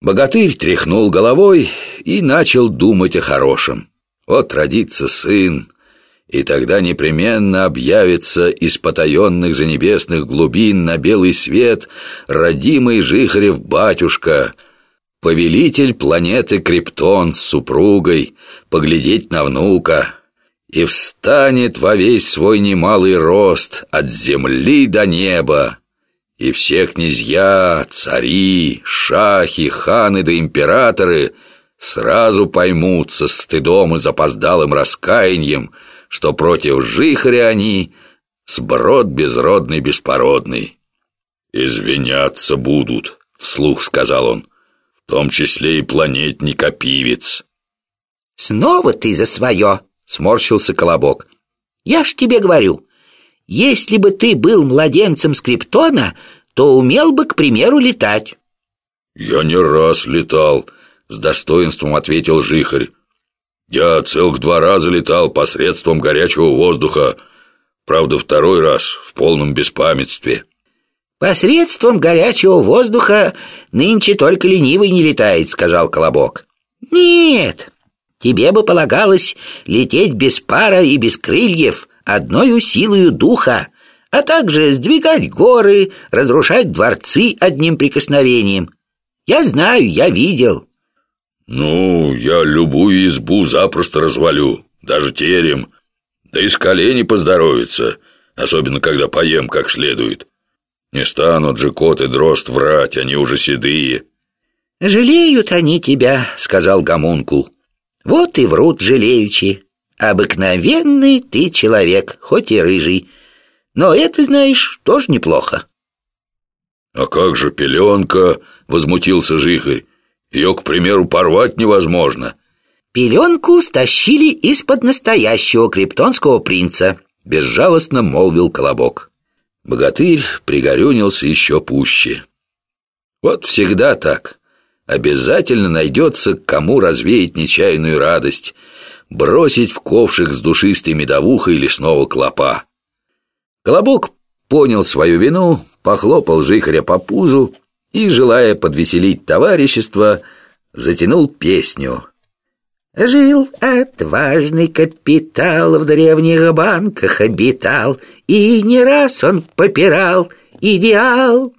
Богатырь тряхнул головой и начал думать о хорошем. Вот родится сын, и тогда непременно объявится из потаенных занебесных глубин на белый свет родимый Жихарев батюшка, повелитель планеты Криптон с супругой, поглядеть на внука, и встанет во весь свой немалый рост от земли до неба, и все князья, цари, шахи, ханы да императоры сразу поймут со стыдом и запоздалым раскаянием, что против жихаря они сброд безродный беспородный. «Извиняться будут», — вслух сказал он, — «в том числе и планетник Опивец». «Снова ты за свое», — сморщился Колобок. «Я ж тебе говорю, если бы ты был младенцем Скриптона, то умел бы, к примеру, летать». «Я не раз летал», — с достоинством ответил Жихарь. «Я целых два раза летал посредством горячего воздуха, правда, второй раз в полном беспамятстве». «Посредством горячего воздуха нынче только ленивый не летает», — сказал Колобок. «Нет, тебе бы полагалось лететь без пара и без крыльев, одною силою духа, а также сдвигать горы, разрушать дворцы одним прикосновением. Я знаю, я видел». «Ну, я любую избу запросто развалю, даже терем, да и с колени поздоровится, особенно когда поем как следует. Не станут же кот и дрозд врать, они уже седые». «Жалеют они тебя», — сказал Гомункул. «Вот и врут жалеючи. Обыкновенный ты человек, хоть и рыжий. Но это, знаешь, тоже неплохо. А как же пеленка? Возмутился Жихарь. Ее, к примеру, порвать невозможно. Пеленку стащили из-под настоящего криптонского принца, безжалостно молвил Колобок. Богатырь пригорюнился еще пуще. Вот всегда так. Обязательно найдется, кому развеять нечаянную радость — бросить в ковшик с душистой медовухой лесного клопа. Колобок понял свою вину, похлопал жихаря по пузу и, желая подвеселить товарищество, затянул песню. Жил отважный капитал, в древних банках обитал, И не раз он попирал идеал.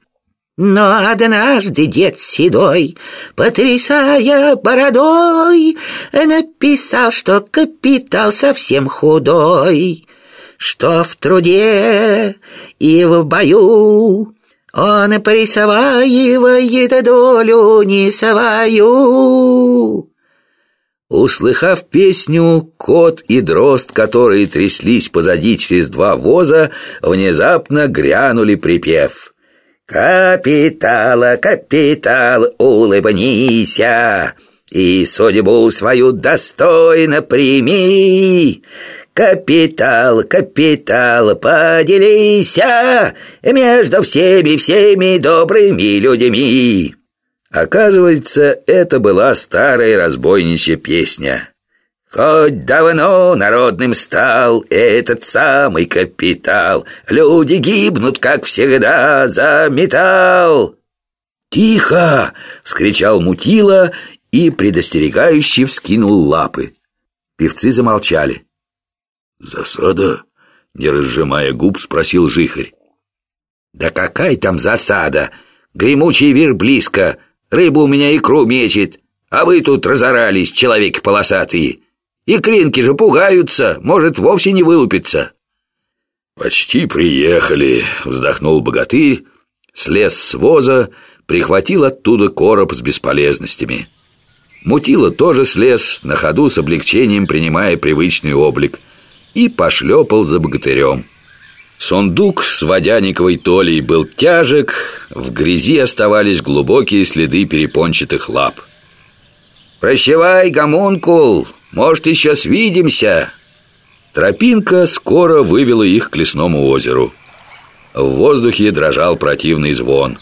Но однажды дед седой, потрясая бородой, Написал, что капитал совсем худой, Что в труде и в бою Он присваивает долю не свою. Услыхав песню, кот и дрозд, которые тряслись позади через два воза, внезапно грянули припев — «Капитала, капитал, улыбнися, и судьбу свою достойно прими!» Капитал, капитал, поделися между всеми, всеми добрыми людьми. Оказывается, это была старая разбойничья песня. Хоть давно народным стал этот самый капитал, Люди гибнут, как всегда, за металл. «Тихо!» — вскричал Мутила и предостерегающе вскинул лапы. Певцы замолчали. «Засада?» — не разжимая губ, спросил Жихарь. «Да какая там засада? Гремучий вир близко, рыба у меня икру мечет, а вы тут разорались, человеки полосатые». И кринки же пугаются, может вовсе не вылупиться. «Почти приехали», — вздохнул богатырь, слез с воза, прихватил оттуда короб с бесполезностями. Мутила тоже слез, на ходу с облегчением принимая привычный облик, и пошлепал за богатырем. Сундук с водяниковой толей был тяжек, в грязи оставались глубокие следы перепончатых лап. «Прощавай, гомункул!» Может, еще свидимся?» Тропинка скоро вывела их к лесному озеру. В воздухе дрожал противный звон.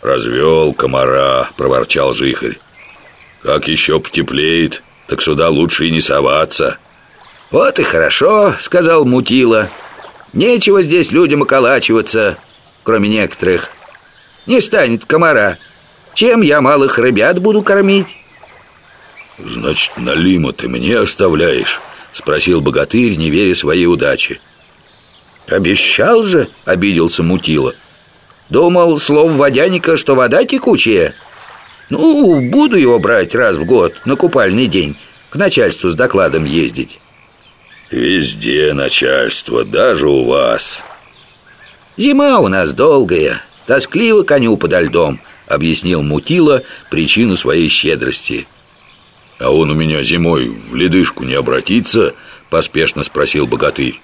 «Развел комара», — проворчал Жихарь. «Как еще потеплеет, так сюда лучше и не соваться». «Вот и хорошо», — сказал Мутила. «Нечего здесь людям околачиваться, кроме некоторых. Не станет комара. Чем я малых ребят буду кормить? Значит, Налима ты мне оставляешь? Спросил богатырь, не веря своей удаче. Обещал же, обиделся Мутила. Думал, слово водяника, что вода текучая. Ну, буду его брать раз в год на купальный день, к начальству с докладом ездить. Везде начальство, даже у вас. Зима у нас долгая, тоскливо коню подо льдом, объяснил Мутила причину своей щедрости. А он у меня зимой в ледышку не обратится, поспешно спросил богатырь.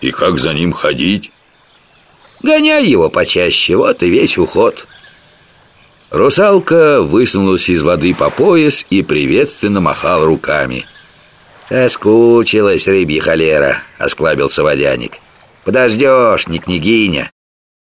И как за ним ходить? Гоняй его почаще, вот и весь уход. Русалка высунулась из воды по пояс и приветственно махала руками. «Соскучилась рыбья холера», — осклабился водяник. «Подождешь, не княгиня».